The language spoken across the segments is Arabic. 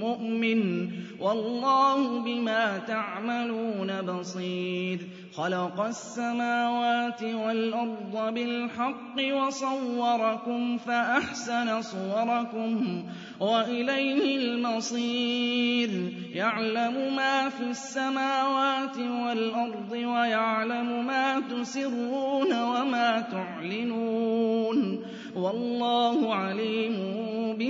مؤمن والله بما تعملون بصير. خلق السماوات والأرض بالحق وصوركم فأحسن صوركم وإليه المصير. يعلم ما في السماوات والأرض ويعلم ما تسرون وما تعلنون. والله عليم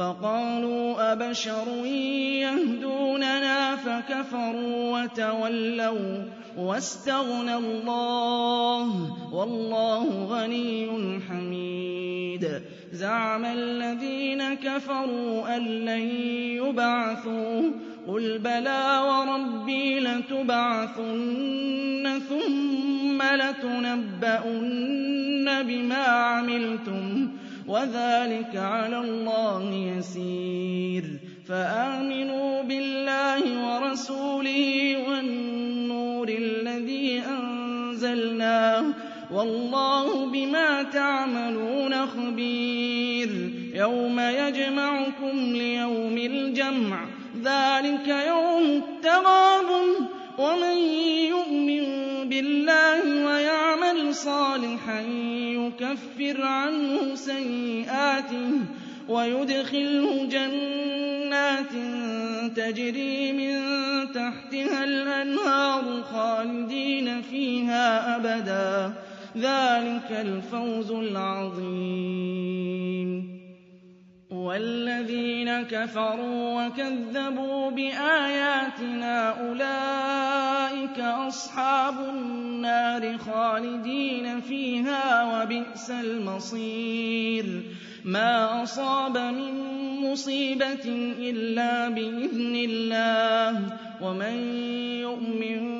فَقَالُوا أَبَشَرٌ يَهْدُونَنَا فَكَفَرُوا وَتَوَلَّوْا وَّاسْتَغْنَى اللَّهُ ۚ وَاللَّهُ غَنِيٌّ حَمِيدٌ. زَعَمَ الَّذِينَ كَفَرُوا أَن لَّن يُبْعَثُوا ۚ. قُلْ بَلَىٰ وَرَبِّي لَتُبْعَثُنَّ ثُمَّ لَتُنَبَّؤُنَّ بِمَا عَمِلْتُمْ ۚ. وَذَٰلِكَ عَلَى اللَّهِ يَسِيرٌ. فَآمِنُوا بِاللَّهِ وَرَسُولِهِ وَالنُّورِ الَّذِي أَنزَلْنَا ۚ وَاللَّهُ بِمَا تَعْمَلُونَ خَبِيرٌ. يَوْمَ يَجْمَعُكُمْ لِيَوْمِ الْجَمْعِ ۖ ذَٰلِكَ يَوْمُ التَّغَابُنِ ۗ. وَمَن يُؤْمِن بِاللَّهِ صَالِحًا يُكَفِّرْ عَنْهُ سَيِّئَاتِهِ وَيُدْخِلْهُ جَنَّاتٍ تَجْرِي مِن تَحْتِهَا الْأَنْهَارُ خَالِدِينَ فِيهَا أَبَدًا ۚ. ذَٰلِكَ الْفَوْزُ الْعَظِيمُ. وَالَّذِينَ كَفَرُوا وَكَذَّبُوا بِآيَاتِنَا أُولَٰئِكَ أَصْحَابُ النَّارِ خَالِدِينَ فِيهَا ۖ وَبِئْسَ الْمَصِيرُ. مَا أَصَابَ مِن مُّصِيبَةٍ إِلَّا بِإِذْنِ اللَّهِ ۗ. وَمَن يُؤْمِن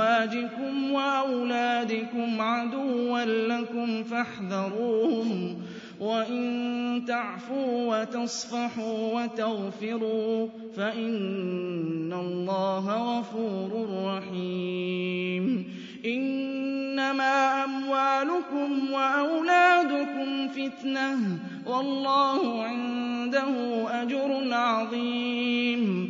أَزْوَاجِكُمْ وَأَوْلَادِكُمْ عَدُوًّا لَّكُمْ فَاحْذَرُوهُمْ ۚ وَإِن تَعْفُوا وَتَصْفَحُوا وَتَغْفِرُوا فَإِنَّ اللَّهَ غَفُورٌ رَّحِيمٌ. إِنَّمَا أَمْوَالُكُمْ وَأَوْلَادُكُمْ فِتْنَةٌ ۚ وَاللَّهُ عِندَهُ أَجْرٌ عَظِيمٌ.